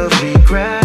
of regret.